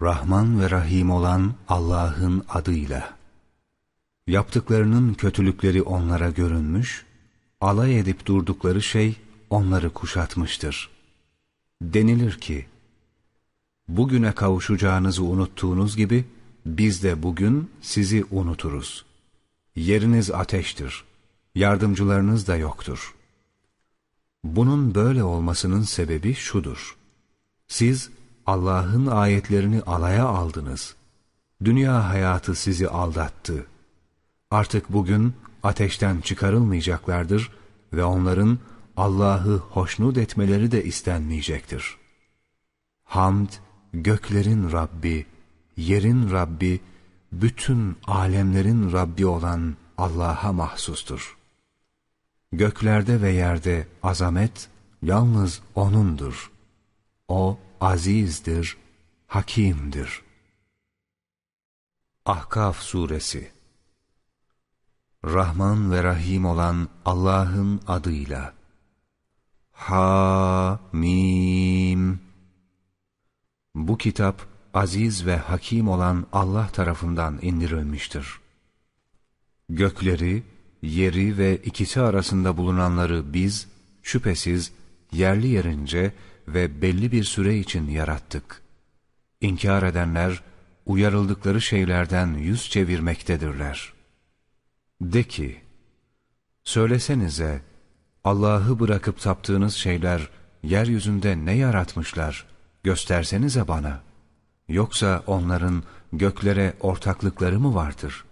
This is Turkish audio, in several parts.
Rahman ve Rahim olan Allah'ın adıyla. Yaptıklarının kötülükleri onlara görünmüş, alay edip durdukları şey onları kuşatmıştır. Denilir ki, bugüne kavuşacağınızı unuttuğunuz gibi, biz de bugün sizi unuturuz. Yeriniz ateştir, yardımcılarınız da yoktur. Bunun böyle olmasının sebebi şudur. Siz Allah'ın ayetlerini alaya aldınız. Dünya hayatı sizi aldattı. Artık bugün ateşten çıkarılmayacaklardır ve onların Allah'ı hoşnut etmeleri de istenmeyecektir. Hamd, göklerin Rabbi, yerin Rabbi, bütün alemlerin Rabbi olan Allah'a mahsustur. Göklerde ve yerde azamet yalnız O'nundur. O azizdir, hakimdir. Ahkaf Suresi Rahman ve Rahim olan Allah'ın adıyla Ha-Mim Bu kitap aziz ve hakim olan Allah tarafından indirilmiştir. Gökleri, yeri ve ikisi arasında bulunanları biz, şüphesiz yerli yerince ve belli bir süre için yarattık. İnkar edenler, uyarıldıkları şeylerden yüz çevirmektedirler. De ki, söylesenize, Allah'ı bırakıp taptığınız şeyler, yeryüzünde ne yaratmışlar, göstersenize bana. Yoksa onların göklere ortaklıkları mı vardır?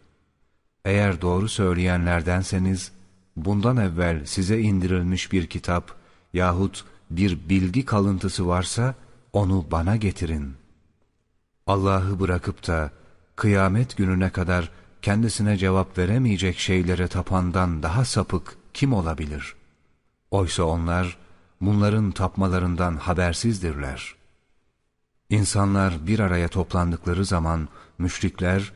Eğer doğru söyleyenlerdenseniz, bundan evvel size indirilmiş bir kitap yahut bir bilgi kalıntısı varsa onu bana getirin. Allah'ı bırakıp da kıyamet gününe kadar kendisine cevap veremeyecek şeylere tapandan daha sapık kim olabilir? Oysa onlar bunların tapmalarından habersizdirler. İnsanlar bir araya toplandıkları zaman müşrikler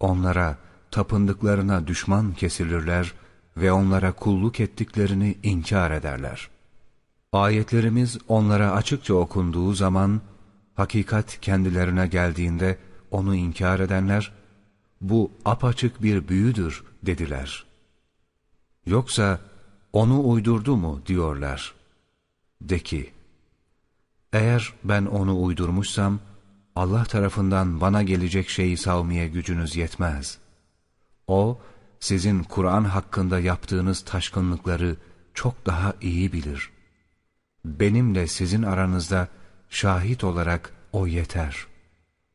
onlara tapındıklarına düşman kesilirler ve onlara kulluk ettiklerini inkar ederler.'' Ayetlerimiz onlara açıkça okunduğu zaman, hakikat kendilerine geldiğinde onu inkar edenler, bu apaçık bir büyüdür dediler. Yoksa onu uydurdu mu diyorlar. De ki, eğer ben onu uydurmuşsam, Allah tarafından bana gelecek şeyi savmaya gücünüz yetmez. O, sizin Kur'an hakkında yaptığınız taşkınlıkları çok daha iyi bilir.'' Benimle sizin aranızda şahit olarak O yeter.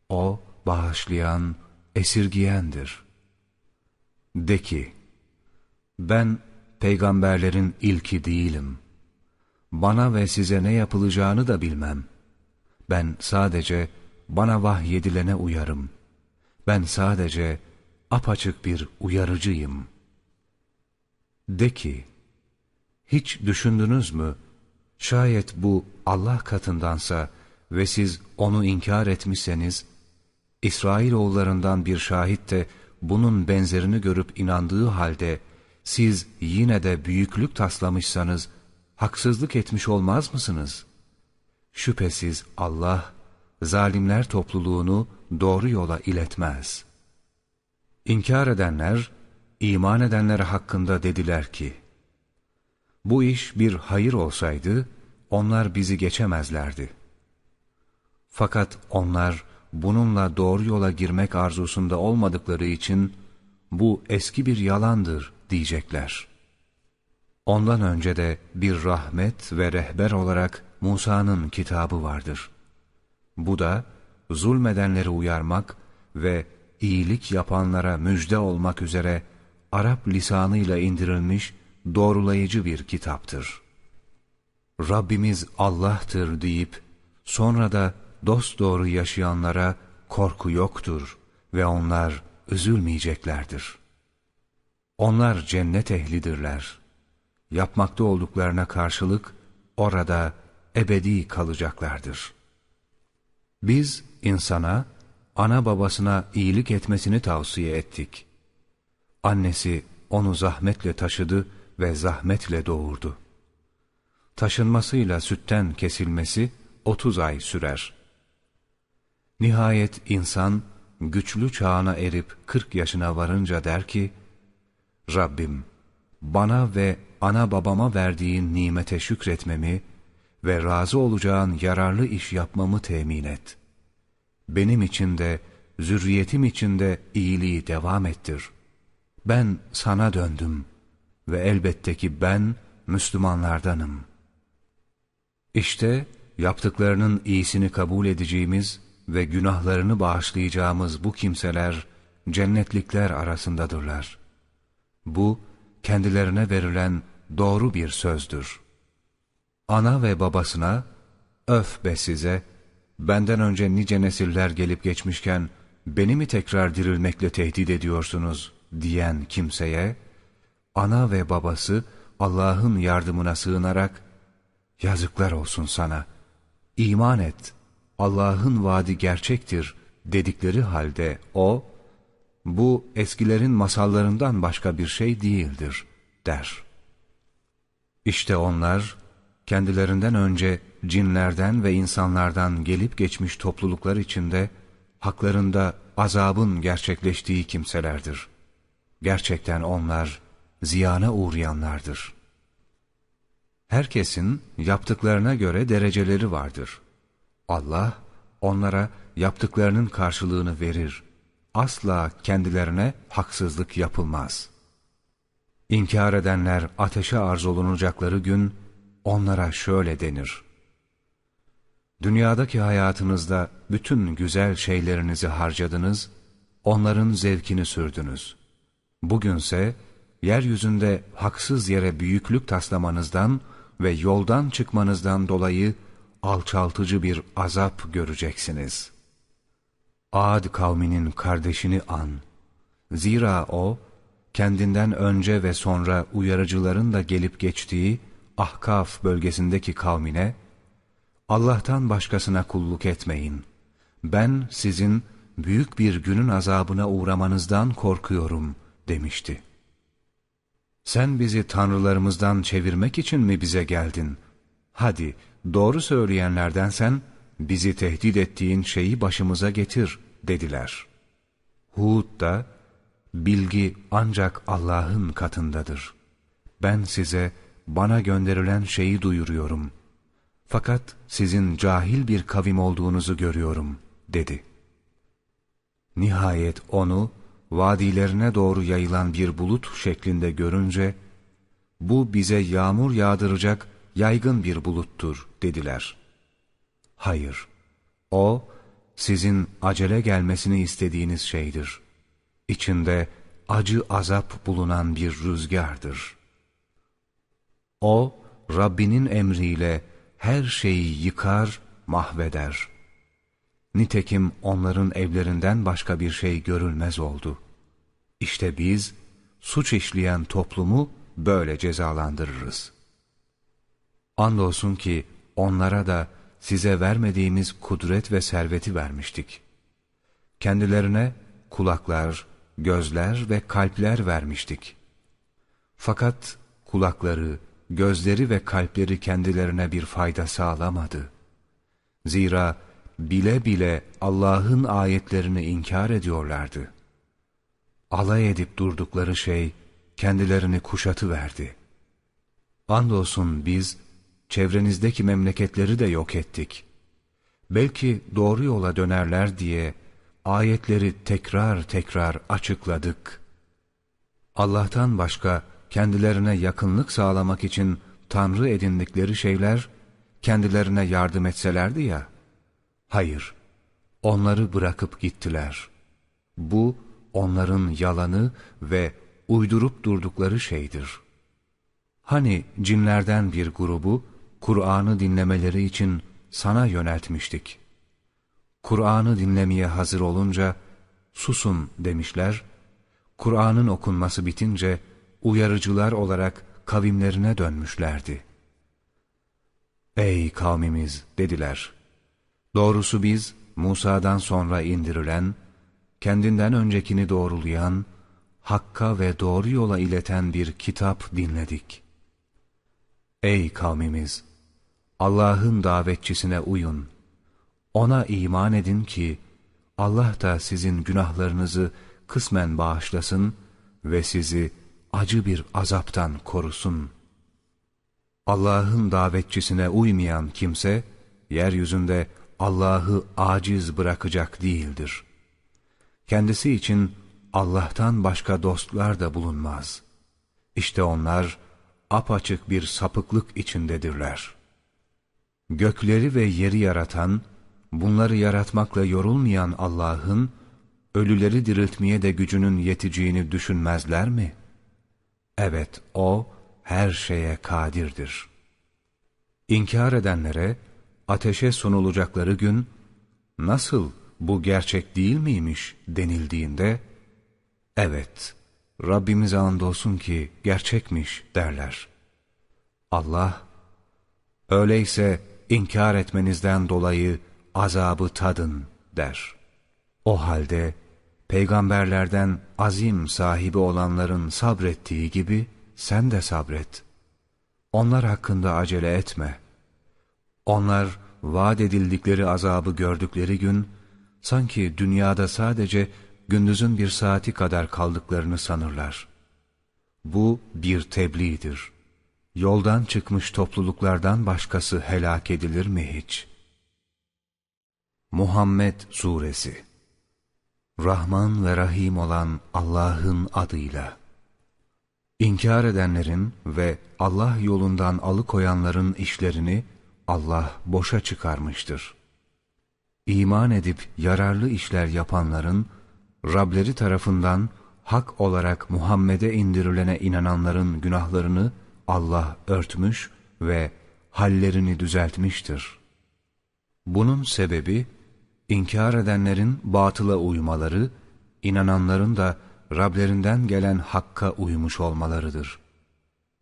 O bağışlayan, esirgiyendir. De ki, ben peygamberlerin ilki değilim. Bana ve size ne yapılacağını da bilmem. Ben sadece bana vahyedilene uyarım. Ben sadece apaçık bir uyarıcıyım. De ki, hiç düşündünüz mü Şayet bu Allah katındansa ve siz onu inkar etmişseniz, İsrailoğullarından bir şahit de bunun benzerini görüp inandığı halde, siz yine de büyüklük taslamışsanız, haksızlık etmiş olmaz mısınız? Şüphesiz Allah, zalimler topluluğunu doğru yola iletmez. İnkar edenler, iman edenler hakkında dediler ki, bu iş bir hayır olsaydı, onlar bizi geçemezlerdi. Fakat onlar bununla doğru yola girmek arzusunda olmadıkları için, bu eski bir yalandır diyecekler. Ondan önce de bir rahmet ve rehber olarak Musa'nın kitabı vardır. Bu da zulmedenleri uyarmak ve iyilik yapanlara müjde olmak üzere Arap lisanıyla indirilmiş doğrulayıcı bir kitaptır. Rabbimiz Allah'tır deyip sonra da dosdoğru yaşayanlara korku yoktur ve onlar üzülmeyeceklerdir. Onlar cennet ehlidirler. Yapmakta olduklarına karşılık orada ebedi kalacaklardır. Biz insana, ana babasına iyilik etmesini tavsiye ettik. Annesi onu zahmetle taşıdı ve zahmetle doğurdu. Taşınmasıyla sütten kesilmesi otuz ay sürer. Nihayet insan güçlü çağına erip 40 yaşına varınca der ki, Rabbim bana ve ana babama verdiğin nimete şükretmemi ve razı olacağın yararlı iş yapmamı temin et. Benim için de, zürriyetim için de iyiliği devam ettir. Ben sana döndüm ve elbette ki ben Müslümanlardanım. İşte yaptıklarının iyisini kabul edeceğimiz ve günahlarını bağışlayacağımız bu kimseler cennetlikler arasındadırlar. Bu, kendilerine verilen doğru bir sözdür. Ana ve babasına, öf be size, benden önce nice nesiller gelip geçmişken, beni mi tekrar dirilmekle tehdit ediyorsunuz diyen kimseye, ana ve babası Allah'ın yardımına sığınarak, yazıklar olsun sana, iman et, Allah'ın vaadi gerçektir dedikleri halde o, bu eskilerin masallarından başka bir şey değildir der. İşte onlar kendilerinden önce cinlerden ve insanlardan gelip geçmiş topluluklar içinde haklarında azabın gerçekleştiği kimselerdir. Gerçekten onlar ziyana uğrayanlardır. Herkesin yaptıklarına göre dereceleri vardır. Allah onlara yaptıklarının karşılığını verir asla kendilerine haksızlık yapılmaz. İnkar edenler ateşe arz olunacakları gün onlara şöyle denir. Dünyadaki hayatınızda bütün güzel şeylerinizi harcadınız, onların zevkini sürdünüz. Bugünse yeryüzünde haksız yere büyüklük taslamanızdan ve yoldan çıkmanızdan dolayı alçaltıcı bir azap göreceksiniz.'' Ad kavminin kardeşini an. Zira o, kendinden önce ve sonra uyarıcıların da gelip geçtiği Ahkaf bölgesindeki kavmine, Allah'tan başkasına kulluk etmeyin. Ben sizin büyük bir günün azabına uğramanızdan korkuyorum demişti. Sen bizi tanrılarımızdan çevirmek için mi bize geldin? Hadi doğru söyleyenlerden sen bizi tehdit ettiğin şeyi başımıza getir dediler. Hud da, bilgi ancak Allah'ın katındadır. Ben size bana gönderilen şeyi duyuruyorum. Fakat sizin cahil bir kavim olduğunuzu görüyorum, dedi. Nihayet onu, vadilerine doğru yayılan bir bulut şeklinde görünce, bu bize yağmur yağdıracak yaygın bir buluttur, dediler. Hayır, o, sizin acele gelmesini istediğiniz şeydir. İçinde acı azap bulunan bir rüzgardır. O, Rabbinin emriyle her şeyi yıkar, mahveder. Nitekim onların evlerinden başka bir şey görülmez oldu. İşte biz, suç işleyen toplumu böyle cezalandırırız. Andolsun ki onlara da, size vermediğimiz kudret ve serveti vermiştik. Kendilerine kulaklar, gözler ve kalpler vermiştik. Fakat kulakları, gözleri ve kalpleri kendilerine bir fayda sağlamadı. Zira bile bile Allah'ın ayetlerini inkar ediyorlardı. Alay edip durdukları şey kendilerini kuşatı verdi. Andolsun biz çevrenizdeki memleketleri de yok ettik. Belki doğru yola dönerler diye ayetleri tekrar tekrar açıkladık. Allah'tan başka kendilerine yakınlık sağlamak için Tanrı edindikleri şeyler kendilerine yardım etselerdi ya. Hayır, onları bırakıp gittiler. Bu onların yalanı ve uydurup durdukları şeydir. Hani cinlerden bir grubu Kur'an'ı dinlemeleri için sana yöneltmiştik. Kur'an'ı dinlemeye hazır olunca, susun demişler, Kur'an'ın okunması bitince, uyarıcılar olarak kavimlerine dönmüşlerdi. Ey kavmimiz dediler, doğrusu biz Musa'dan sonra indirilen, kendinden öncekini doğrulayan, Hakka ve doğru yola ileten bir kitap dinledik. Ey kavmimiz! Allah'ın davetçisine uyun. Ona iman edin ki Allah da sizin günahlarınızı kısmen bağışlasın ve sizi acı bir azaptan korusun. Allah'ın davetçisine uymayan kimse, yeryüzünde Allah'ı aciz bırakacak değildir. Kendisi için Allah'tan başka dostlar da bulunmaz. İşte onlar apaçık bir sapıklık içindedirler. Gökleri ve yeri yaratan, bunları yaratmakla yorulmayan Allah'ın, ölüleri diriltmeye de gücünün yeteceğini düşünmezler mi? Evet, O her şeye kadirdir. İnkar edenlere, ateşe sunulacakları gün, nasıl bu gerçek değil miymiş denildiğinde, evet, Rabbimize andolsun ki gerçekmiş derler. Allah, öyleyse inkar etmenizden dolayı azabı tadın der. O halde peygamberlerden azim sahibi olanların sabrettiği gibi sen de sabret. Onlar hakkında acele etme. Onlar vaat edildikleri azabı gördükleri gün sanki dünyada sadece gündüzün bir saati kadar kaldıklarını sanırlar. Bu bir tebliğdir. Yoldan çıkmış topluluklardan başkası helak edilir mi hiç? Muhammed Suresi Rahman ve Rahim olan Allah'ın adıyla İnkar edenlerin ve Allah yolundan alıkoyanların işlerini Allah boşa çıkarmıştır. İman edip yararlı işler yapanların, Rableri tarafından hak olarak Muhammed'e indirilene inananların günahlarını Allah örtmüş ve hallerini düzeltmiştir. Bunun sebebi, inkar edenlerin batıla uymaları, inananların da Rablerinden gelen hakka uymuş olmalarıdır.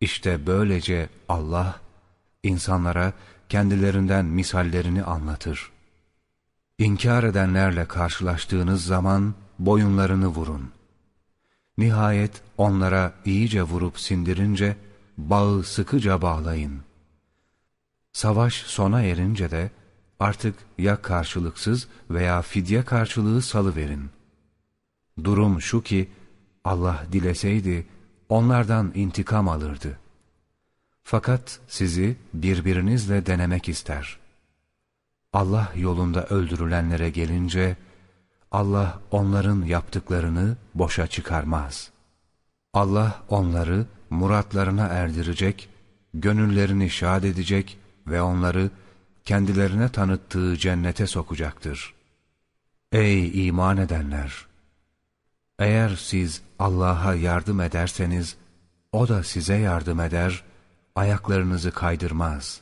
İşte böylece Allah, insanlara kendilerinden misallerini anlatır. İnkar edenlerle karşılaştığınız zaman boyunlarını vurun. Nihayet onlara iyice vurup sindirince bağı sıkıca bağlayın. Savaş sona erince de artık ya karşılıksız veya fidye karşılığı salıverin. Durum şu ki Allah dileseydi onlardan intikam alırdı. Fakat sizi birbirinizle denemek ister. Allah yolunda öldürülenlere gelince, Allah onların yaptıklarını boşa çıkarmaz. Allah onları muratlarına erdirecek, gönüllerini şad edecek ve onları kendilerine tanıttığı cennete sokacaktır. Ey iman edenler! Eğer siz Allah'a yardım ederseniz, O da size yardım eder, ayaklarınızı kaydırmaz.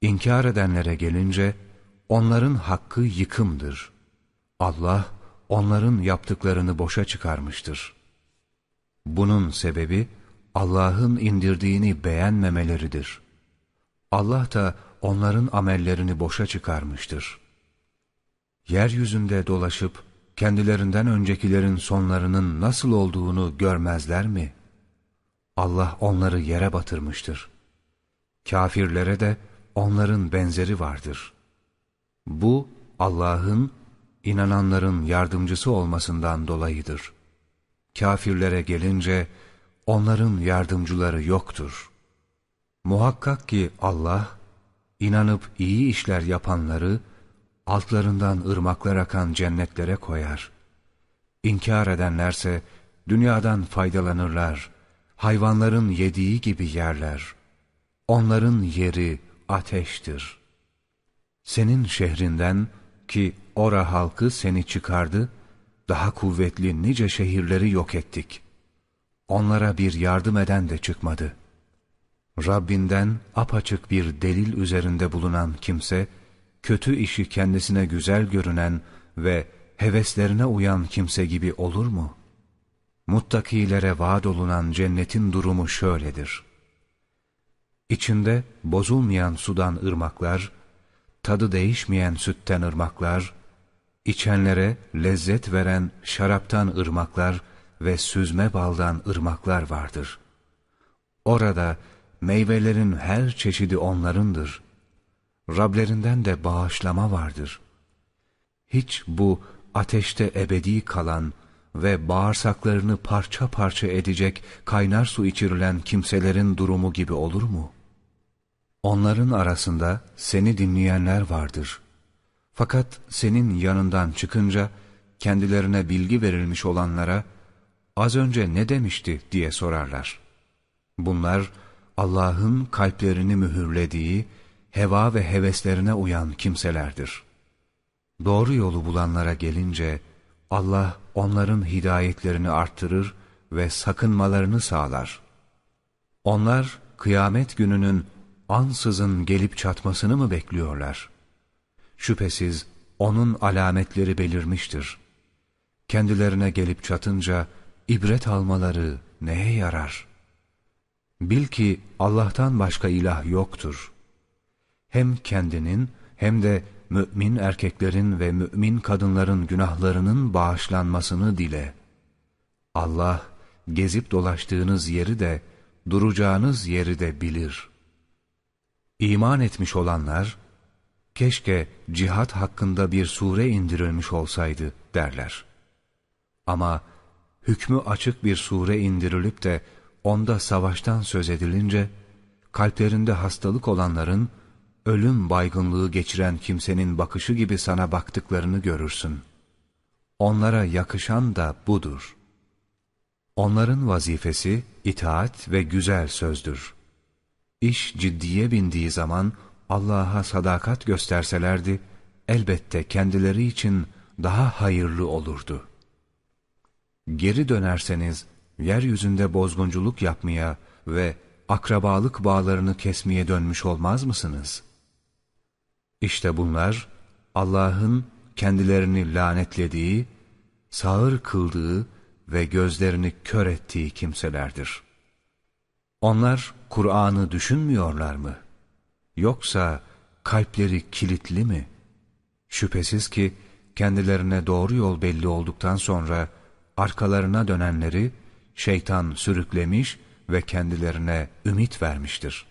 İnkar edenlere gelince, onların hakkı yıkımdır. Allah, onların yaptıklarını boşa çıkarmıştır. Bunun sebebi, Allah'ın indirdiğini beğenmemeleridir. Allah da onların amellerini boşa çıkarmıştır. Yeryüzünde dolaşıp, kendilerinden öncekilerin sonlarının nasıl olduğunu görmezler mi? Allah onları yere batırmıştır. Kafirlere de onların benzeri vardır. Bu Allah'ın inananların yardımcısı olmasından dolayıdır. Kafirlere gelince onların yardımcıları yoktur. Muhakkak ki Allah inanıp iyi işler yapanları altlarından ırmaklar akan cennetlere koyar. İnkar edenlerse dünyadan faydalanırlar, hayvanların yediği gibi yerler. Onların yeri ateştir. Senin şehrinden ki ora halkı seni çıkardı, daha kuvvetli nice şehirleri yok ettik. Onlara bir yardım eden de çıkmadı. Rabbinden apaçık bir delil üzerinde bulunan kimse, kötü işi kendisine güzel görünen ve heveslerine uyan kimse gibi olur mu? Muttakilere vaat olunan cennetin durumu şöyledir. İçinde bozulmayan sudan ırmaklar, tadı değişmeyen sütten ırmaklar, içenlere lezzet veren şaraptan ırmaklar ve süzme baldan ırmaklar vardır. Orada meyvelerin her çeşidi onlarındır. Rablerinden de bağışlama vardır. hiç bu ateşte ebedi kalan ve bağırsaklarını parça parça edecek kaynar su içirilen kimselerin durumu gibi olur mu? Onların arasında seni dinleyenler vardır. Fakat senin yanından çıkınca kendilerine bilgi verilmiş olanlara az önce ne demişti diye sorarlar. Bunlar Allah'ın kalplerini mühürlediği heva ve heveslerine uyan kimselerdir. Doğru yolu bulanlara gelince Allah onların hidayetlerini arttırır ve sakınmalarını sağlar. Onlar kıyamet gününün ansızın gelip çatmasını mı bekliyorlar? Şüphesiz onun alametleri belirmiştir. Kendilerine gelip çatınca ibret almaları neye yarar? Bil ki Allah'tan başka ilah yoktur. Hem kendinin hem de mümin erkeklerin ve mümin kadınların günahlarının bağışlanmasını dile. Allah gezip dolaştığınız yeri de duracağınız yeri de bilir. İman etmiş olanlar, keşke cihat hakkında bir sure indirilmiş olsaydı derler. Ama hükmü açık bir sure indirilip de onda savaştan söz edilince, kalplerinde hastalık olanların, ölüm baygınlığı geçiren kimsenin bakışı gibi sana baktıklarını görürsün. Onlara yakışan da budur. Onların vazifesi itaat ve güzel sözdür. İş ciddiye bindiği zaman Allah'a sadakat gösterselerdi, elbette kendileri için daha hayırlı olurdu. Geri dönerseniz, yeryüzünde bozgunculuk yapmaya ve akrabalık bağlarını kesmeye dönmüş olmaz mısınız? İşte bunlar Allah'ın kendilerini lanetlediği, sağır kıldığı ve gözlerini kör ettiği kimselerdir. Onlar Kur'an'ı düşünmüyorlar mı? Yoksa kalpleri kilitli mi? Şüphesiz ki kendilerine doğru yol belli olduktan sonra arkalarına dönenleri şeytan sürüklemiş ve kendilerine ümit vermiştir.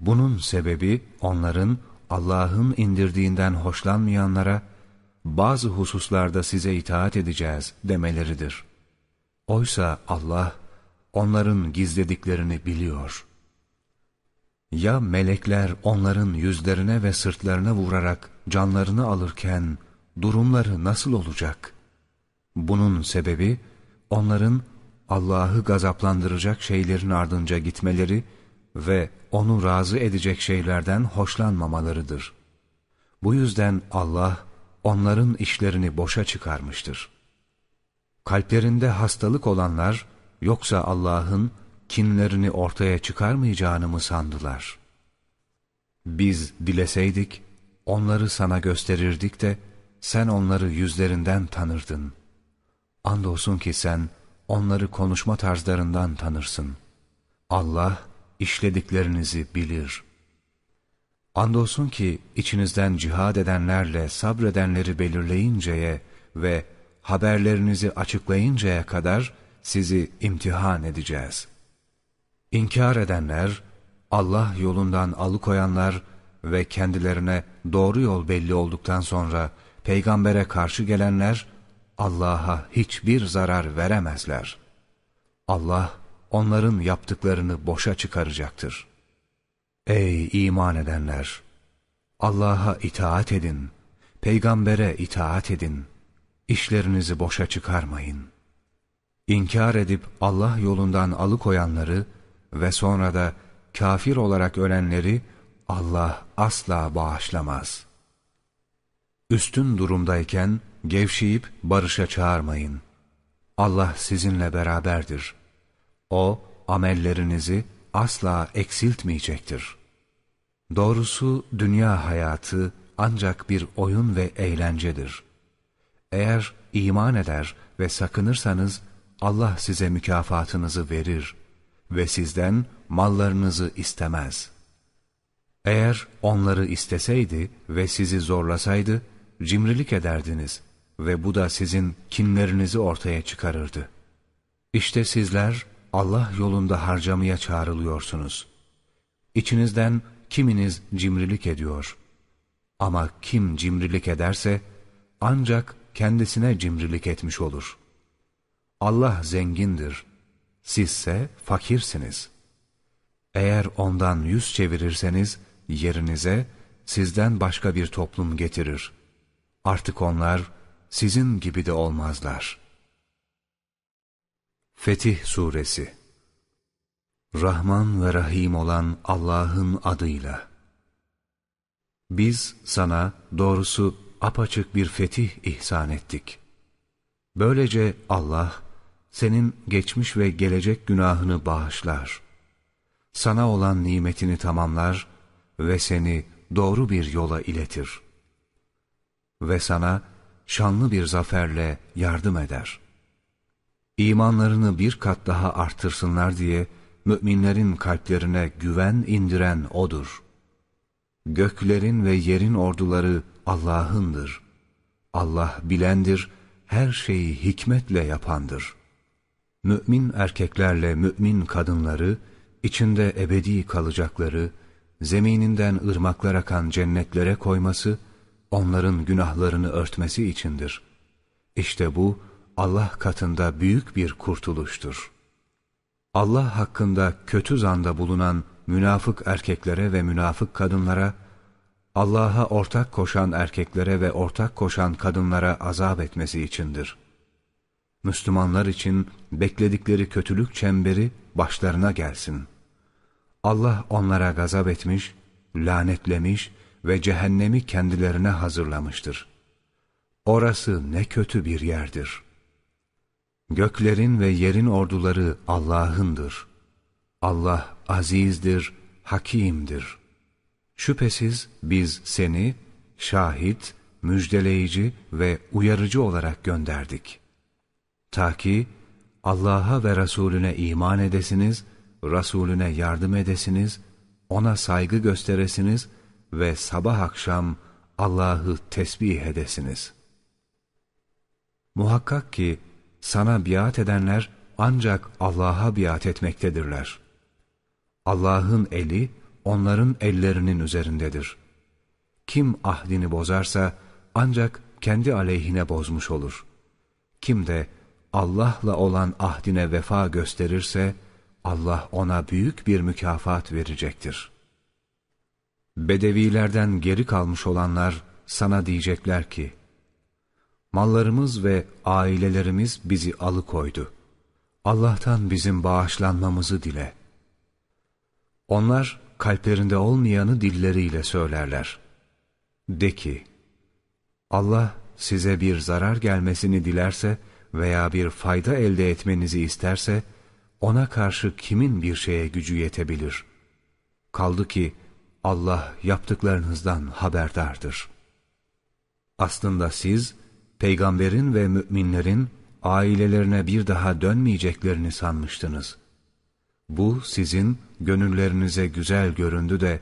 Bunun sebebi onların Allah'ın indirdiğinden hoşlanmayanlara bazı hususlarda size itaat edeceğiz demeleridir. Oysa Allah onların gizlediklerini biliyor. Ya melekler onların yüzlerine ve sırtlarına vurarak canlarını alırken durumları nasıl olacak? Bunun sebebi onların Allah'ı gazaplandıracak şeylerin ardınca gitmeleri ve onu razı edecek şeylerden hoşlanmamalarıdır. Bu yüzden Allah onların işlerini boşa çıkarmıştır. Kalplerinde hastalık olanlar yoksa Allah'ın kinlerini ortaya çıkarmayacağını mı sandılar? Biz dileseydik onları sana gösterirdik de sen onları yüzlerinden tanırdın. Andolsun ki sen onları konuşma tarzlarından tanırsın. Allah işlediklerinizi bilir. Andolsun ki içinizden cihad edenlerle sabredenleri belirleyinceye ve haberlerinizi açıklayıncaya kadar sizi imtihan edeceğiz. İnkar edenler, Allah yolundan alıkoyanlar ve kendilerine doğru yol belli olduktan sonra peygambere karşı gelenler, Allah'a hiçbir zarar veremezler. Allah, onların yaptıklarını boşa çıkaracaktır. Ey iman edenler! Allah'a itaat edin, peygambere itaat edin, işlerinizi boşa çıkarmayın. İnkar edip Allah yolundan alıkoyanları ve sonra da kafir olarak ölenleri Allah asla bağışlamaz. Üstün durumdayken gevşeyip barışa çağırmayın. Allah sizinle beraberdir.'' O amellerinizi asla eksiltmeyecektir. Doğrusu dünya hayatı ancak bir oyun ve eğlencedir. Eğer iman eder ve sakınırsanız Allah size mükafatınızı verir ve sizden mallarınızı istemez. Eğer onları isteseydi ve sizi zorlasaydı, cimrilik ederdiniz ve bu da sizin kinlerinizi ortaya çıkarırdı. İşte sizler, Allah yolunda harcamaya çağrılıyorsunuz. İçinizden kiminiz cimrilik ediyor. Ama kim cimrilik ederse, ancak kendisine cimrilik etmiş olur. Allah zengindir, sizse fakirsiniz. Eğer ondan yüz çevirirseniz yerinize sizden başka bir toplum getirir. Artık onlar sizin gibi de olmazlar. Fetih Suresi Rahman ve Rahim olan Allah'ın adıyla Biz sana doğrusu apaçık bir fetih ihsan ettik. Böylece Allah, senin geçmiş ve gelecek günahını bağışlar. Sana olan nimetini tamamlar ve seni doğru bir yola iletir. Ve sana şanlı bir zaferle yardım eder. İmanlarını bir kat daha artırsınlar diye müminlerin kalplerine güven indiren O'dur. Göklerin ve yerin orduları Allah'ındır. Allah bilendir, her şeyi hikmetle yapandır. Mümin erkeklerle mümin kadınları, içinde ebedi kalacakları, zemininden ırmaklar akan cennetlere koyması, onların günahlarını örtmesi içindir. İşte bu, Allah katında büyük bir kurtuluştur. Allah hakkında kötü zanda bulunan münafık erkeklere ve münafık kadınlara, Allah'a ortak koşan erkeklere ve ortak koşan kadınlara azap etmesi içindir. Müslümanlar için bekledikleri kötülük çemberi başlarına gelsin. Allah onlara gazap etmiş, lanetlemiş ve cehennemi kendilerine hazırlamıştır. Orası ne kötü bir yerdir. Göklerin ve yerin orduları Allah'ındır. Allah azizdir, hakimdir.'' Şüphesiz biz seni şahit, müjdeleyici ve uyarıcı olarak gönderdik. Ta ki Allah'a ve Resulüne iman edesiniz, Resulüne yardım edesiniz, ona saygı gösteresiniz ve sabah akşam Allah'ı tesbih edesiniz. Muhakkak ki sana biat edenler ancak Allah'a biat etmektedirler. Allah'ın eli, onların ellerinin üzerindedir. Kim ahdini bozarsa ancak kendi aleyhine bozmuş olur. Kim de Allah'la olan ahdine vefa gösterirse Allah ona büyük bir mükafat verecektir. Bedevilerden geri kalmış olanlar sana diyecekler ki, Mallarımız ve ailelerimiz bizi alıkoydu. Allah'tan bizim bağışlanmamızı dile. Onlar, kalplerinde olmayanı dilleriyle söylerler. De ki, Allah size bir zarar gelmesini dilerse veya bir fayda elde etmenizi isterse, ona karşı kimin bir şeye gücü yetebilir? Kaldı ki Allah yaptıklarınızdan haberdardır. Aslında siz, peygamberin ve müminlerin ailelerine bir daha dönmeyeceklerini sanmıştınız. Bu sizin gönüllerinize güzel göründü de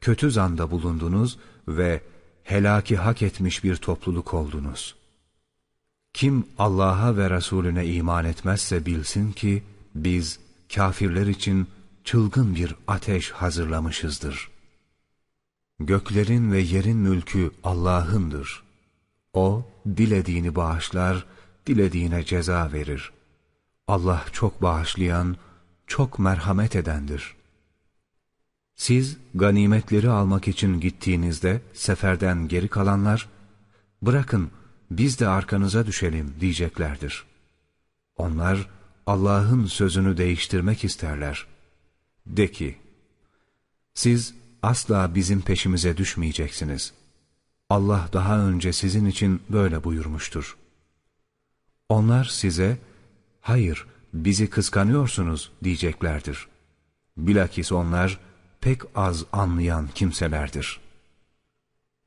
kötü zanda bulundunuz ve helaki hak etmiş bir topluluk oldunuz. Kim Allah'a ve Resulüne iman etmezse bilsin ki biz kafirler için çılgın bir ateş hazırlamışızdır. Göklerin ve yerin mülkü Allah'ındır. O dilediğini bağışlar, dilediğine ceza verir. Allah çok bağışlayan, çok merhamet edendir. Siz ganimetleri almak için gittiğinizde seferden geri kalanlar, bırakın biz de arkanıza düşelim diyeceklerdir. Onlar Allah'ın sözünü değiştirmek isterler. De ki, siz asla bizim peşimize düşmeyeceksiniz. Allah daha önce sizin için böyle buyurmuştur. Onlar size, hayır bizi kıskanıyorsunuz diyeceklerdir. Bilakis onlar pek az anlayan kimselerdir.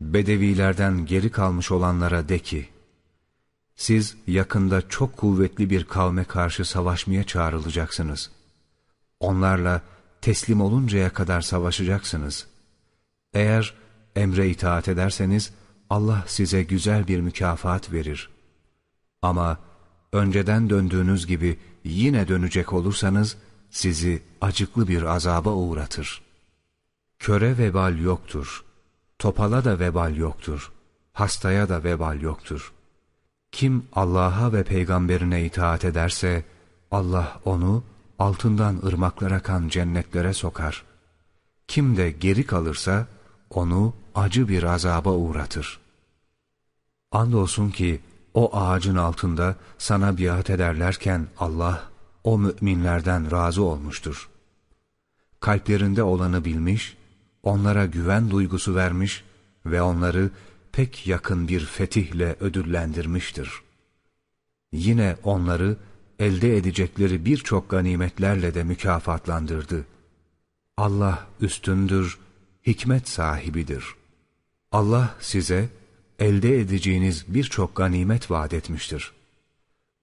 Bedevilerden geri kalmış olanlara de ki, siz yakında çok kuvvetli bir kavme karşı savaşmaya çağrılacaksınız. Onlarla teslim oluncaya kadar savaşacaksınız. Eğer emre itaat ederseniz Allah size güzel bir mükafat verir. Ama önceden döndüğünüz gibi yine dönecek olursanız sizi acıklı bir azaba uğratır. Köre vebal yoktur, topala da vebal yoktur. hastaya da vebal yoktur. Kim Allah'a ve peygamberine itaat ederse, Allah onu altından ırmaklar akan cennetlere sokar. Kim de geri kalırsa, onu acı bir azaba uğratır. Andolsun ki, o ağacın altında sana biat ederlerken Allah, o müminlerden razı olmuştur. Kalplerinde olanı bilmiş, onlara güven duygusu vermiş ve onları pek yakın bir fetihle ödüllendirmiştir. Yine onları elde edecekleri birçok ganimetlerle de mükafatlandırdı. Allah üstündür, hikmet sahibidir. Allah size elde edeceğiniz birçok ganimet vaat etmiştir.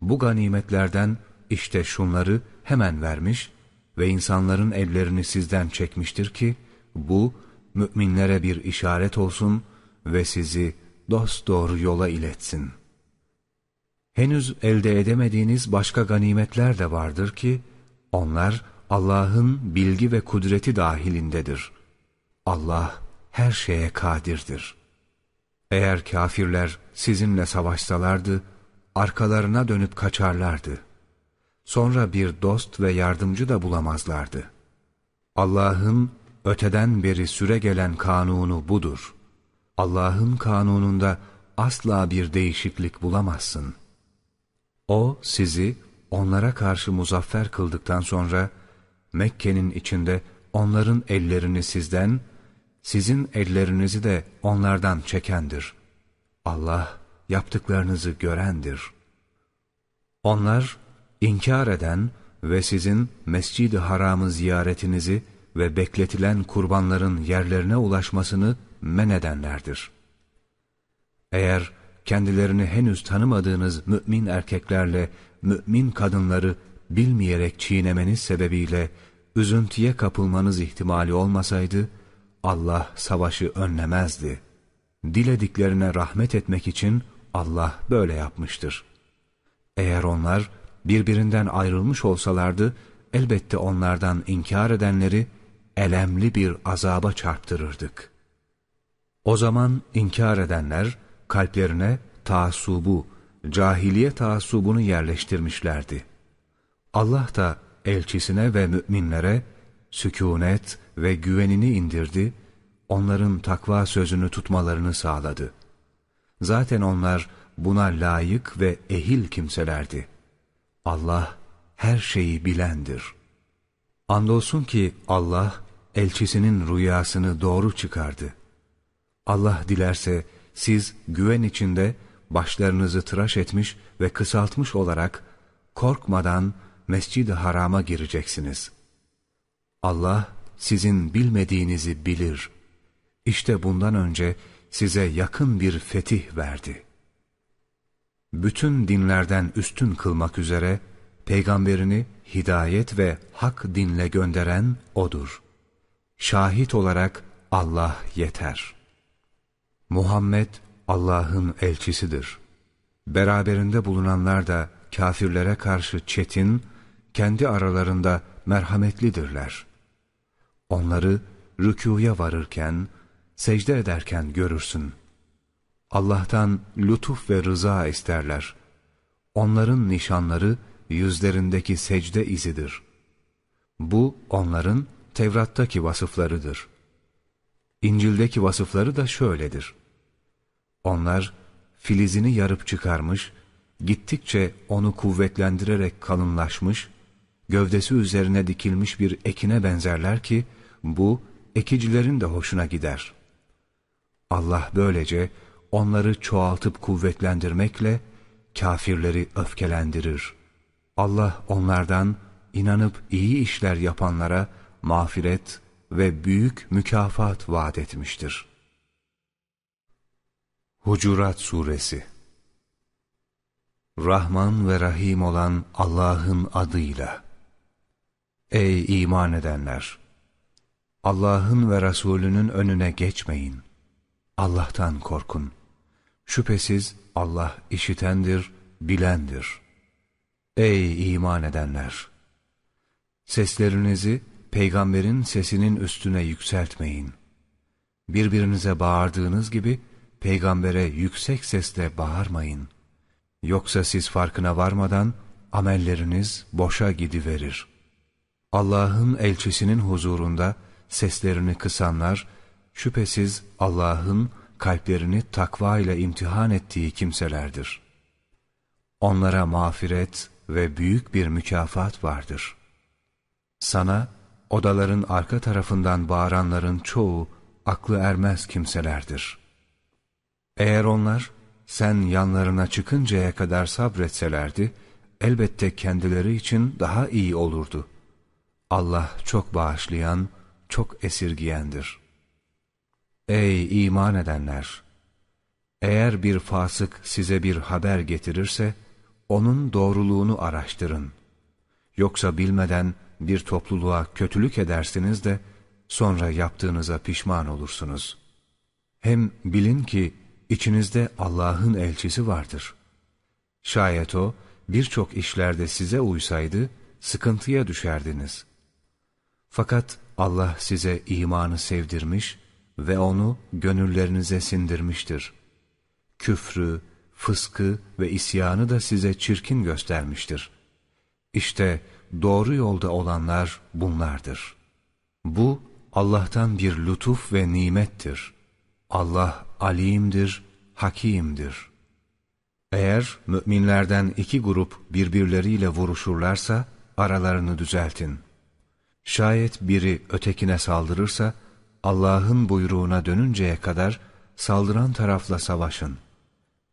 Bu ganimetlerden işte şunları hemen vermiş ve insanların ellerini sizden çekmiştir ki, bu müminlere bir işaret olsun ve sizi dosdoğru yola iletsin. Henüz elde edemediğiniz başka ganimetler de vardır ki, onlar Allah'ın bilgi ve kudreti dahilindedir. Allah her şeye kadirdir. Eğer kafirler sizinle savaşsalardı, arkalarına dönüp kaçarlardı. Sonra bir dost ve yardımcı da bulamazlardı. Allah'ın öteden beri süre gelen kanunu budur. Allah'ın kanununda asla bir değişiklik bulamazsın. O sizi onlara karşı muzaffer kıldıktan sonra Mekke'nin içinde onların ellerini sizden, sizin ellerinizi de onlardan çekendir. Allah yaptıklarınızı görendir. Onlar inkar eden ve sizin Mescid-i Haram'ı ziyaretinizi ve bekletilen kurbanların yerlerine ulaşmasını men edenlerdir. Eğer kendilerini henüz tanımadığınız mümin erkeklerle mümin kadınları bilmeyerek çiğnemeniz sebebiyle üzüntüye kapılmanız ihtimali olmasaydı, Allah savaşı önlemezdi. Dilediklerine rahmet etmek için Allah böyle yapmıştır. Eğer onlar birbirinden ayrılmış olsalardı, elbette onlardan inkar edenleri elemli bir azaba çarptırırdık. O zaman inkar edenler kalplerine taassubu, cahiliye taassubunu yerleştirmişlerdi. Allah da elçisine ve müminlere sükunet ve güvenini indirdi, onların takva sözünü tutmalarını sağladı. Zaten onlar buna layık ve ehil kimselerdi. Allah her şeyi bilendir. Andolsun ki Allah elçisinin rüyasını doğru çıkardı. Allah dilerse siz güven içinde başlarınızı tıraş etmiş ve kısaltmış olarak korkmadan Mescid-i Haram'a gireceksiniz. Allah sizin bilmediğinizi bilir. İşte bundan önce size yakın bir fetih verdi. Bütün dinlerden üstün kılmak üzere peygamberini hidayet ve hak dinle gönderen O'dur. Şahit olarak Allah yeter. Muhammed Allah'ın elçisidir. Beraberinde bulunanlar da kafirlere karşı çetin, kendi aralarında merhametlidirler. Onları rükuya varırken, secde ederken görürsün. Allah'tan lütuf ve rıza isterler. Onların nişanları yüzlerindeki secde izidir. Bu onların Tevrat'taki vasıflarıdır. İncil'deki vasıfları da şöyledir. Onlar filizini yarıp çıkarmış, gittikçe onu kuvvetlendirerek kalınlaşmış, gövdesi üzerine dikilmiş bir ekine benzerler ki, bu ekicilerin de hoşuna gider. Allah böylece onları çoğaltıp kuvvetlendirmekle kafirleri öfkelendirir. Allah onlardan inanıp iyi işler yapanlara mağfiret ve büyük mükafat vaat etmiştir. Hucurat Suresi Rahman ve Rahim olan Allah'ın adıyla Ey iman edenler! Allah'ın ve Resulünün önüne geçmeyin. Allah'tan korkun. Şüphesiz Allah işitendir, bilendir. Ey iman edenler! Seslerinizi peygamberin sesinin üstüne yükseltmeyin. Birbirinize bağırdığınız gibi peygambere yüksek sesle bağırmayın. Yoksa siz farkına varmadan amelleriniz boşa gidiverir. Allah'ın elçisinin huzurunda seslerini kısanlar, şüphesiz Allah'ın kalplerini takva ile imtihan ettiği kimselerdir. Onlara mağfiret ve büyük bir mükafat vardır. Sana odaların arka tarafından bağıranların çoğu aklı ermez kimselerdir. Eğer onlar sen yanlarına çıkıncaya kadar sabretselerdi, elbette kendileri için daha iyi olurdu. Allah çok bağışlayan, çok esirgiyendir. Ey iman edenler! Eğer bir fasık size bir haber getirirse, onun doğruluğunu araştırın. Yoksa bilmeden bir topluluğa kötülük edersiniz de, sonra yaptığınıza pişman olursunuz. Hem bilin ki, içinizde Allah'ın elçisi vardır. Şayet o, birçok işlerde size uysaydı, sıkıntıya düşerdiniz. Fakat Allah size imanı sevdirmiş ve onu gönüllerinize sindirmiştir. Küfrü, fıskı ve isyanı da size çirkin göstermiştir. İşte doğru yolda olanlar bunlardır. Bu Allah'tan bir lütuf ve nimettir. Allah alimdir, hakimdir. Eğer müminlerden iki grup birbirleriyle vuruşurlarsa aralarını düzeltin. Şayet biri ötekine saldırırsa Allah'ın buyruğuna dönünceye kadar saldıran tarafla savaşın.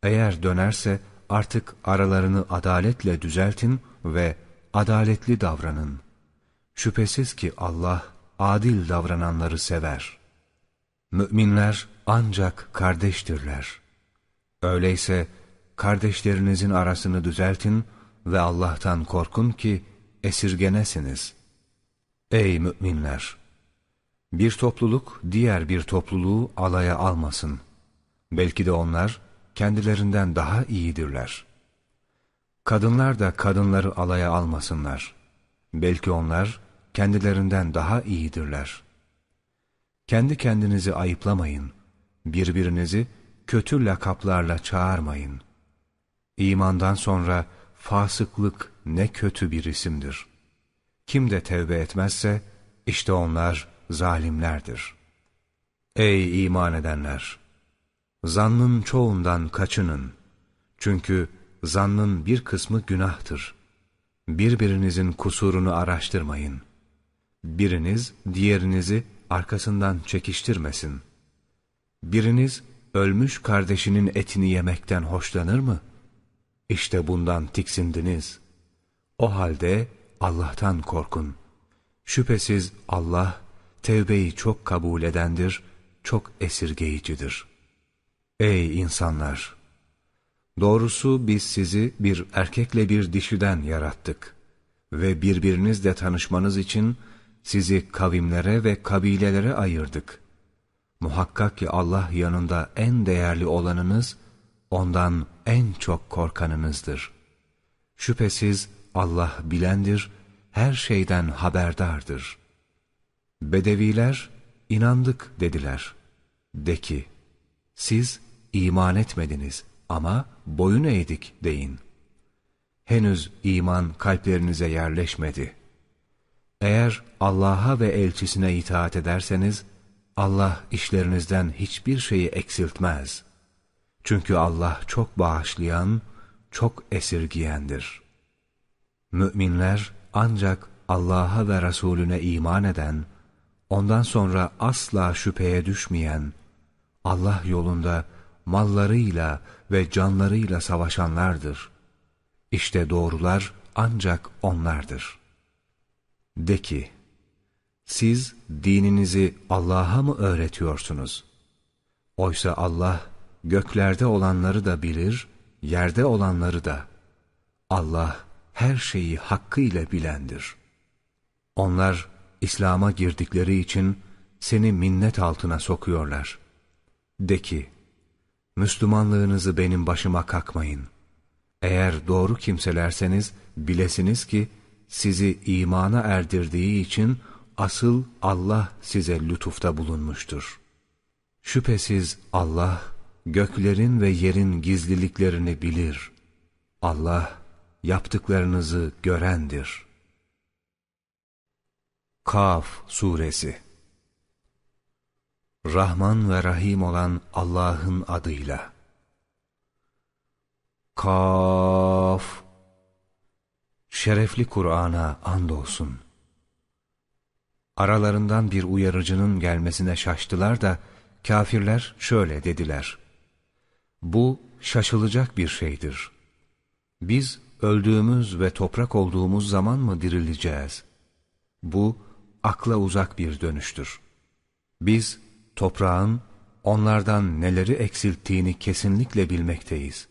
Eğer dönerse artık aralarını adaletle düzeltin ve adaletli davranın. Şüphesiz ki Allah adil davrananları sever. Müminler ancak kardeştirler. Öyleyse kardeşlerinizin arasını düzeltin ve Allah'tan korkun ki esirgenesiniz. Ey müminler! Bir topluluk diğer bir topluluğu alaya almasın. Belki de onlar kendilerinden daha iyidirler. Kadınlar da kadınları alaya almasınlar. Belki onlar kendilerinden daha iyidirler. Kendi kendinizi ayıplamayın. Birbirinizi kötü lakaplarla çağırmayın. İmandan sonra fasıklık ne kötü bir isimdir. Kim de tevbe etmezse, işte onlar zalimlerdir. Ey iman edenler! Zannın çoğundan kaçının. Çünkü zannın bir kısmı günahtır. Birbirinizin kusurunu araştırmayın. Biriniz diğerinizi arkasından çekiştirmesin. Biriniz ölmüş kardeşinin etini yemekten hoşlanır mı? İşte bundan tiksindiniz. O halde Allah'tan korkun. Şüphesiz Allah tevbeyi çok kabul edendir, çok esirgeyicidir. Ey insanlar! Doğrusu biz sizi bir erkekle bir dişiden yarattık ve birbirinizle tanışmanız için sizi kavimlere ve kabilelere ayırdık. Muhakkak ki Allah yanında en değerli olanınız, ondan en çok korkanınızdır. Şüphesiz Allah bilendir, her şeyden haberdardır. Bedeviler, inandık dediler. De ki, siz iman etmediniz ama boyun eğdik deyin. Henüz iman kalplerinize yerleşmedi. Eğer Allah'a ve elçisine itaat ederseniz, Allah işlerinizden hiçbir şeyi eksiltmez. Çünkü Allah çok bağışlayan, çok esirgiyendir. Müminler ancak Allah'a ve Resulüne iman eden, ondan sonra asla şüpheye düşmeyen, Allah yolunda mallarıyla ve canlarıyla savaşanlardır. İşte doğrular ancak onlardır. De ki, siz dininizi Allah'a mı öğretiyorsunuz? Oysa Allah göklerde olanları da bilir, yerde olanları da. Allah her şeyi hakkıyla bilendir. Onlar İslam'a girdikleri için seni minnet altına sokuyorlar. De ki, Müslümanlığınızı benim başıma kakmayın. Eğer doğru kimselerseniz bilesiniz ki sizi imana erdirdiği için asıl Allah size lütufta bulunmuştur. Şüphesiz Allah göklerin ve yerin gizliliklerini bilir. Allah yaptıklarınızı görendir. Kaf Suresi Rahman ve Rahim olan Allah'ın adıyla. Kaf Şerefli Kur'an'a andolsun. Aralarından bir uyarıcının gelmesine şaştılar da kafirler şöyle dediler. Bu şaşılacak bir şeydir. Biz öldüğümüz ve toprak olduğumuz zaman mı dirileceğiz? Bu akla uzak bir dönüştür. Biz toprağın onlardan neleri eksilttiğini kesinlikle bilmekteyiz.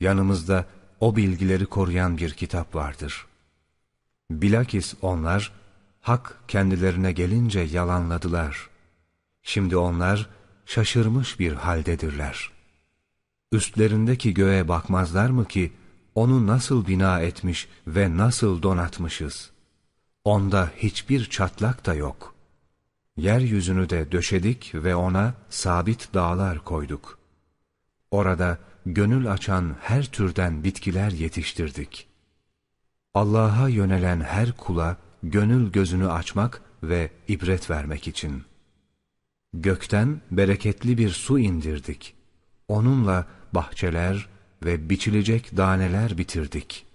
Yanımızda o bilgileri koruyan bir kitap vardır. Bilakis onlar, hak kendilerine gelince yalanladılar. Şimdi onlar şaşırmış bir haldedirler. Üstlerindeki göğe bakmazlar mı ki, onu nasıl bina etmiş ve nasıl donatmışız? Onda hiçbir çatlak da yok. Yeryüzünü de döşedik ve ona sabit dağlar koyduk. Orada gönül açan her türden bitkiler yetiştirdik. Allah'a yönelen her kula gönül gözünü açmak ve ibret vermek için. Gökten bereketli bir su indirdik. Onunla bahçeler ve biçilecek daneler bitirdik.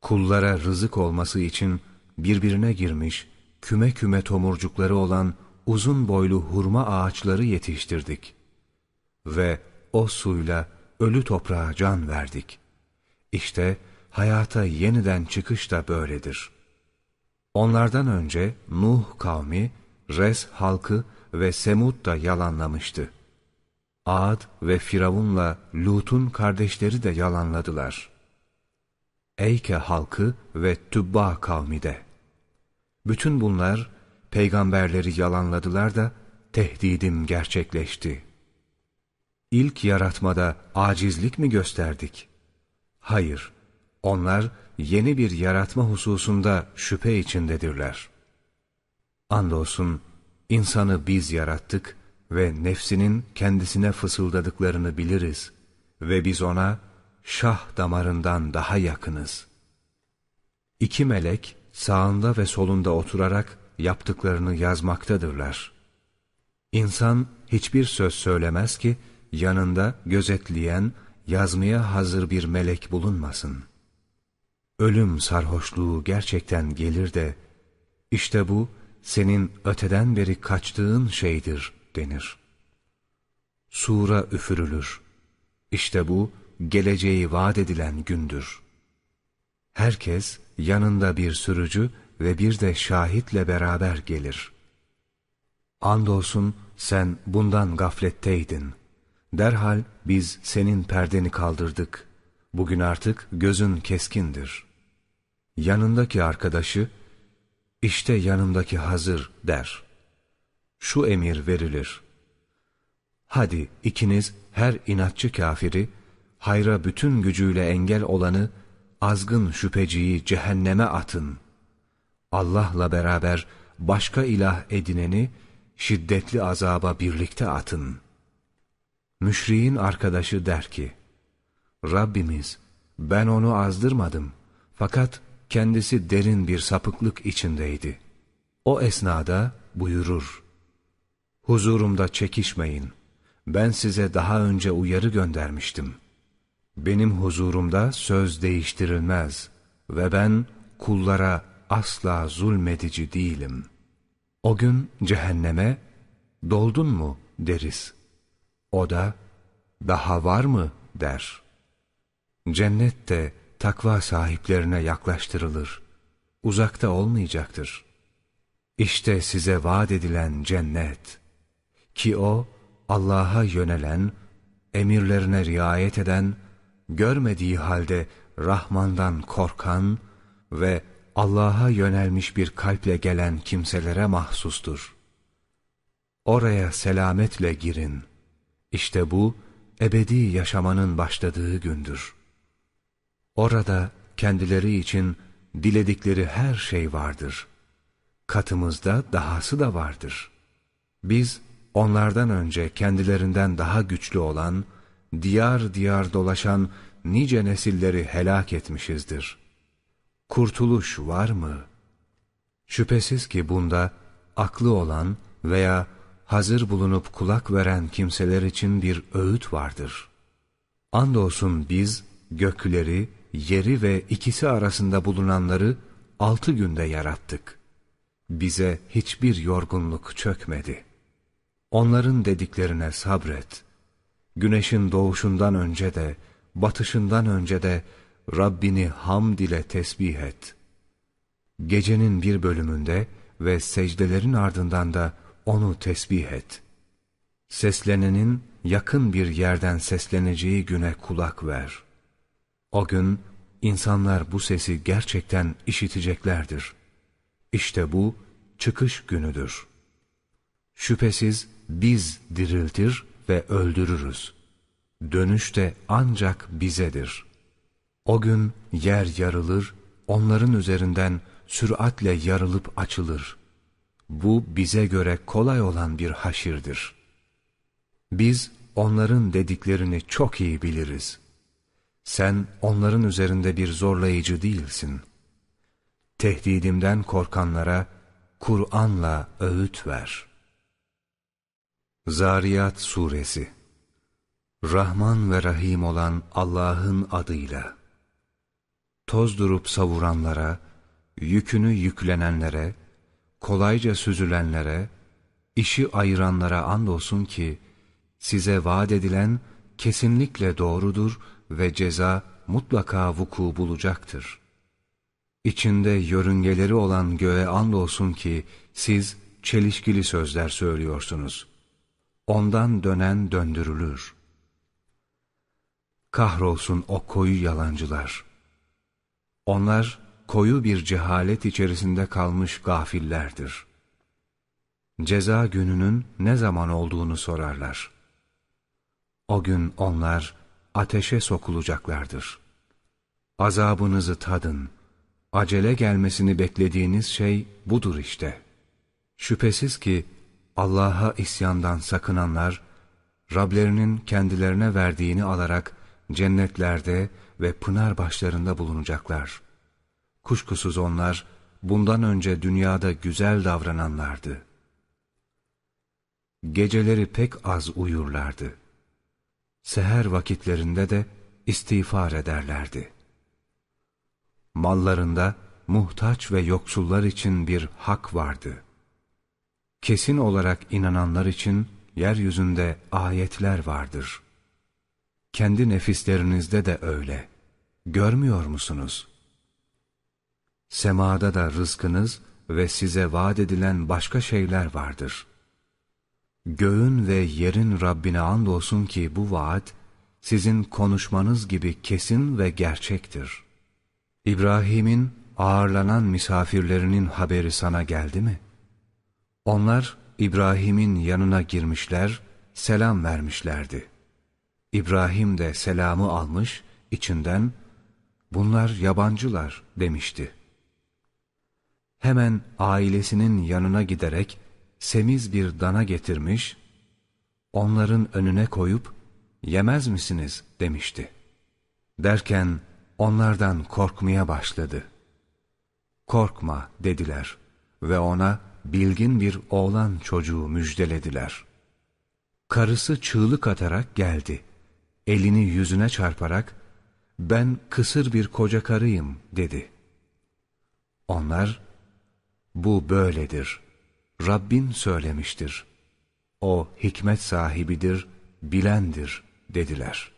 Kullara rızık olması için birbirine girmiş, küme küme tomurcukları olan uzun boylu hurma ağaçları yetiştirdik. Ve o suyla ölü toprağa can verdik. İşte hayata yeniden çıkış da böyledir. Onlardan önce Nuh kavmi, Res halkı ve Semud da yalanlamıştı. Ad ve Firavun'la Lut'un kardeşleri de yalanladılar. Eyke halkı ve Tübba kavmi de. Bütün bunlar peygamberleri yalanladılar da tehdidim gerçekleşti. İlk yaratmada acizlik mi gösterdik? Hayır, onlar yeni bir yaratma hususunda şüphe içindedirler. Andolsun insanı biz yarattık ve nefsinin kendisine fısıldadıklarını biliriz ve biz ona şah damarından daha yakınız. İki melek sağında ve solunda oturarak yaptıklarını yazmaktadırlar. İnsan hiçbir söz söylemez ki yanında gözetleyen, yazmaya hazır bir melek bulunmasın. Ölüm sarhoşluğu gerçekten gelir de, işte bu senin öteden beri kaçtığın şeydir denir. Sura üfürülür. İşte bu geleceği vaat edilen gündür. Herkes yanında bir sürücü ve bir de şahitle beraber gelir. Andolsun sen bundan gafletteydin. Derhal biz senin perdeni kaldırdık. Bugün artık gözün keskindir. Yanındaki arkadaşı, işte yanımdaki hazır der. Şu emir verilir. Hadi ikiniz her inatçı kafiri, hayra bütün gücüyle engel olanı, azgın şüpheciyi cehenneme atın. Allah'la beraber başka ilah edineni, şiddetli azaba birlikte atın. Müşriğin arkadaşı der ki, Rabbimiz ben onu azdırmadım fakat kendisi derin bir sapıklık içindeydi. O esnada buyurur, Huzurumda çekişmeyin, ben size daha önce uyarı göndermiştim. Benim huzurumda söz değiştirilmez ve ben kullara asla zulmedici değilim. O gün cehenneme, doldun mu deriz. O da, daha var mı der. Cennet de takva sahiplerine yaklaştırılır. Uzakta olmayacaktır. İşte size vaat edilen cennet. Ki o, Allah'a yönelen, emirlerine riayet eden, görmediği halde Rahman'dan korkan ve Allah'a yönelmiş bir kalple gelen kimselere mahsustur. Oraya selametle girin. İşte bu, ebedi yaşamanın başladığı gündür. Orada kendileri için diledikleri her şey vardır. Katımızda dahası da vardır. Biz onlardan önce kendilerinden daha güçlü olan, diyar diyar dolaşan nice nesilleri helak etmişizdir. Kurtuluş var mı? Şüphesiz ki bunda aklı olan veya hazır bulunup kulak veren kimseler için bir öğüt vardır. Andolsun biz gökleri, yeri ve ikisi arasında bulunanları altı günde yarattık. Bize hiçbir yorgunluk çökmedi. Onların dediklerine sabret. Güneşin doğuşundan önce de, batışından önce de Rabbini hamd ile tesbih et. Gecenin bir bölümünde ve secdelerin ardından da onu tesbih et. Seslenenin yakın bir yerden sesleneceği güne kulak ver. O gün insanlar bu sesi gerçekten işiteceklerdir. İşte bu çıkış günüdür. Şüphesiz biz diriltir ve öldürürüz. Dönüş de ancak bizedir. O gün yer yarılır, onların üzerinden süratle yarılıp açılır. Bu bize göre kolay olan bir haşirdir. Biz onların dediklerini çok iyi biliriz. Sen onların üzerinde bir zorlayıcı değilsin. Tehdidimden korkanlara Kur'an'la öğüt ver. Zariyat Suresi Rahman ve Rahim olan Allah'ın adıyla Toz durup savuranlara, yükünü yüklenenlere, kolayca süzülenlere, işi ayıranlara andolsun ki, size vaat edilen kesinlikle doğrudur ve ceza mutlaka vuku bulacaktır. İçinde yörüngeleri olan göğe andolsun ki, siz çelişkili sözler söylüyorsunuz. Ondan dönen döndürülür. Kahrolsun o koyu yalancılar. Onlar, koyu bir cehalet içerisinde kalmış gafillerdir. Ceza gününün ne zaman olduğunu sorarlar. O gün onlar ateşe sokulacaklardır. Azabınızı tadın, acele gelmesini beklediğiniz şey budur işte. Şüphesiz ki Allah'a isyandan sakınanlar, Rablerinin kendilerine verdiğini alarak cennetlerde ve pınar başlarında bulunacaklar. Kuşkusuz onlar bundan önce dünyada güzel davrananlardı. Geceleri pek az uyurlardı. Seher vakitlerinde de istiğfar ederlerdi. Mallarında muhtaç ve yoksullar için bir hak vardı. Kesin olarak inananlar için yeryüzünde ayetler vardır. Kendi nefislerinizde de öyle. Görmüyor musunuz?'' Semada da rızkınız ve size vaat edilen başka şeyler vardır. Göğün ve yerin Rabbine andolsun ki bu vaat, sizin konuşmanız gibi kesin ve gerçektir. İbrahim'in ağırlanan misafirlerinin haberi sana geldi mi? Onlar İbrahim'in yanına girmişler, selam vermişlerdi. İbrahim de selamı almış, içinden, bunlar yabancılar demişti. Hemen ailesinin yanına giderek semiz bir dana getirmiş, onların önüne koyup yemez misiniz demişti. Derken onlardan korkmaya başladı. Korkma dediler ve ona bilgin bir oğlan çocuğu müjdelediler. Karısı çığlık atarak geldi. Elini yüzüne çarparak ben kısır bir koca karıyım dedi. Onlar bu böyledir. Rabbin söylemiştir. O hikmet sahibidir, bilendir dediler.''